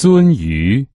鳟鱼